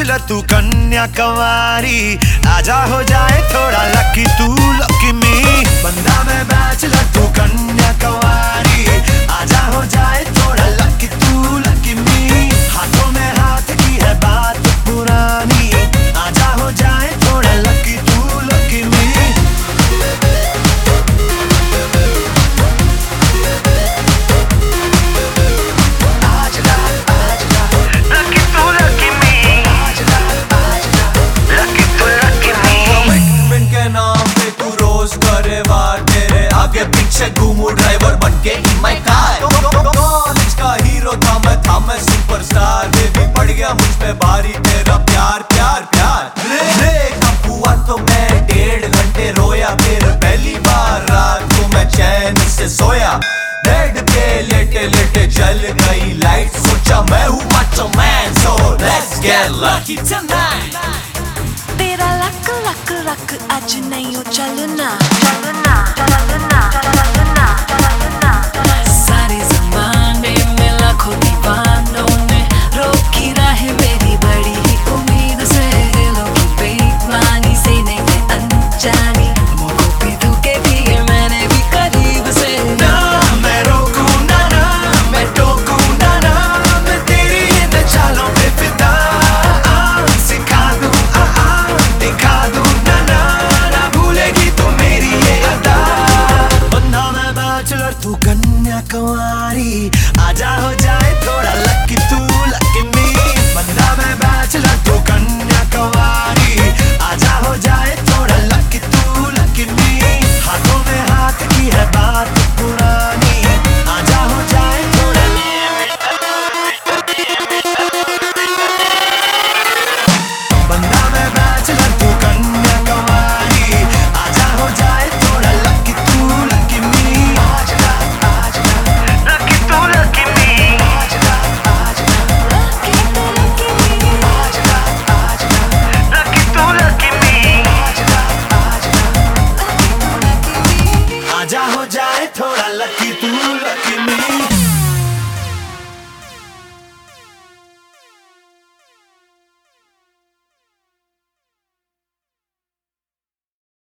Bachelor तू कन्या कवारी। आजा हो जाए थोड़ा लकी तू लकी मी बंदा मैं बैचलर, तू कन्या के in my car कॉलेज का हीरो था मैं था मैं सुपरस्टार बेबी पड़ गया मुझ पे भारी तेरा प्यार प्यार प्यार। ब्रेकअप हुआ तो मैं डेढ़ घंटे रोया फिर पहली बार रात को मैं चैन से सोया। बेड पे लेटे लेटे जल गई लाइट सोचा मैं हूँ macho man so let's get lucky tonight तेरा लक लक लक आज नहीं हो चलना बैचलर तू कन्या कुंवारी आजा हो जाए थोड़ा जाए थोड़ा लकी